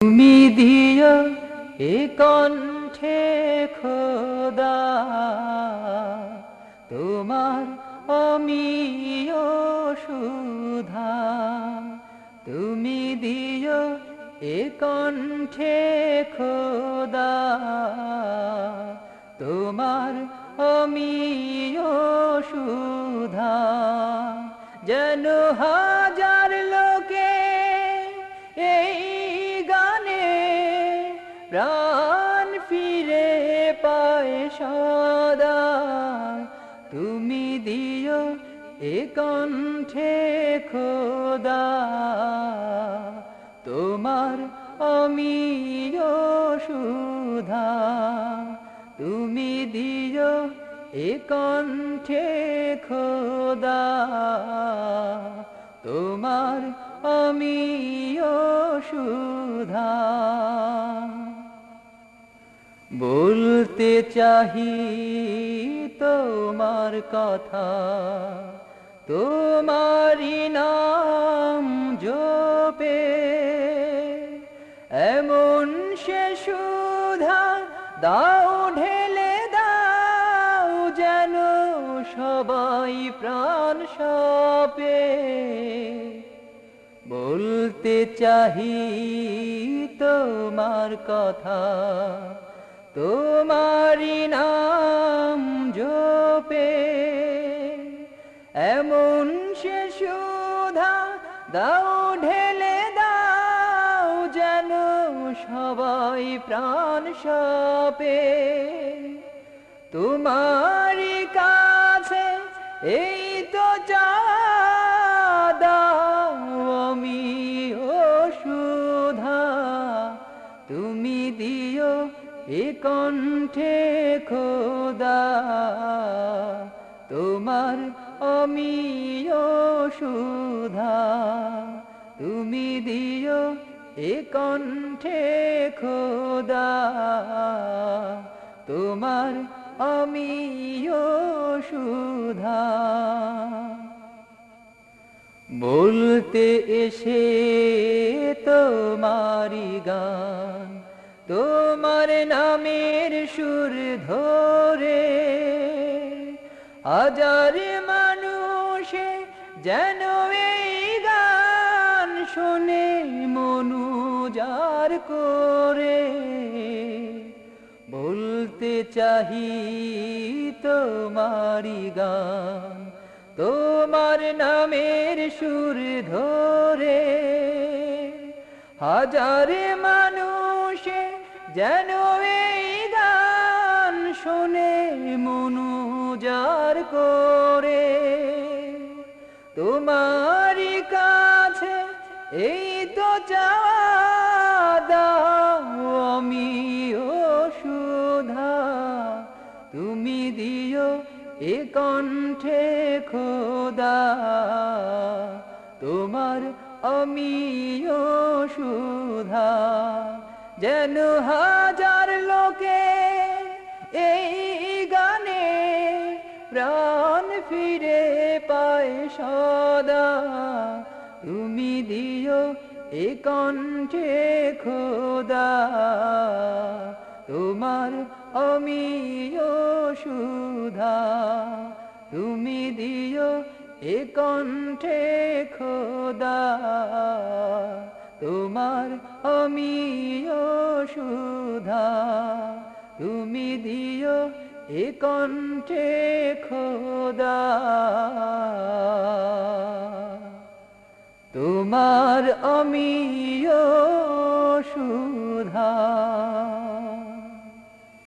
তুমি দিও এ কণ্ঠে খোদা, তোমার অমিয় সুধা। তুমি দিও এ কণ্ঠে খোদা, তোমার অমিয় সুধা। যেন হাজার সদা, তুমি দিও এ কণ্ঠে খোদা। তোমার অমিয় সুধা, তুমি দিও এ কণ্ঠে খোদা। তোমার অমিয় সুধা। বলতে চাহি তোমার কথা। তোমারি নাম জপে। এমন সে সুধা দাও, ঢেলে দাও যেন সবাই প্রাণ সপে। বলতে চাহি তোমার কথা। তোমারি নাম জপে। এমন সে সুধা দাও, ঢেলে দাও যেন সবাই প্রাণ সপে। তোমারি কাছে এই তো দাও দিও এ কণ্ঠে খোদা। তোমার অমিয় সুধা। তুমি দিও এ কণ্ঠে খোদা। তোমার অমিয় সুধা। বলতে এসে তোমারি গান। তোমার নামের সুর ধরে হাজার মানুষে যেন এই গান শোনে মনুজার করে। বলতে চাহি তোমারি গান, তোমার নামের সুর ধরে হাজারে মানুষে যেন এই গান শোনে মনুজার করে। তোমারি কাছে এই তো দাও আমি সুধা। তুমি দিও এ কণ্ঠে খোদা। তোমার অমিয় সুধা। যেন হাজার লোকে এই গানে প্রাণ ফিরে পায় সদা। তুমি দিও এ কণ্ঠে খোদা। তোমার অমিয় সুধা। তুমি দিও এ কণ্ঠে খোদা। তোমার আমি সুধা তুমি দিও এ কণ্ঠে খোদা। তোমার আমি সুধা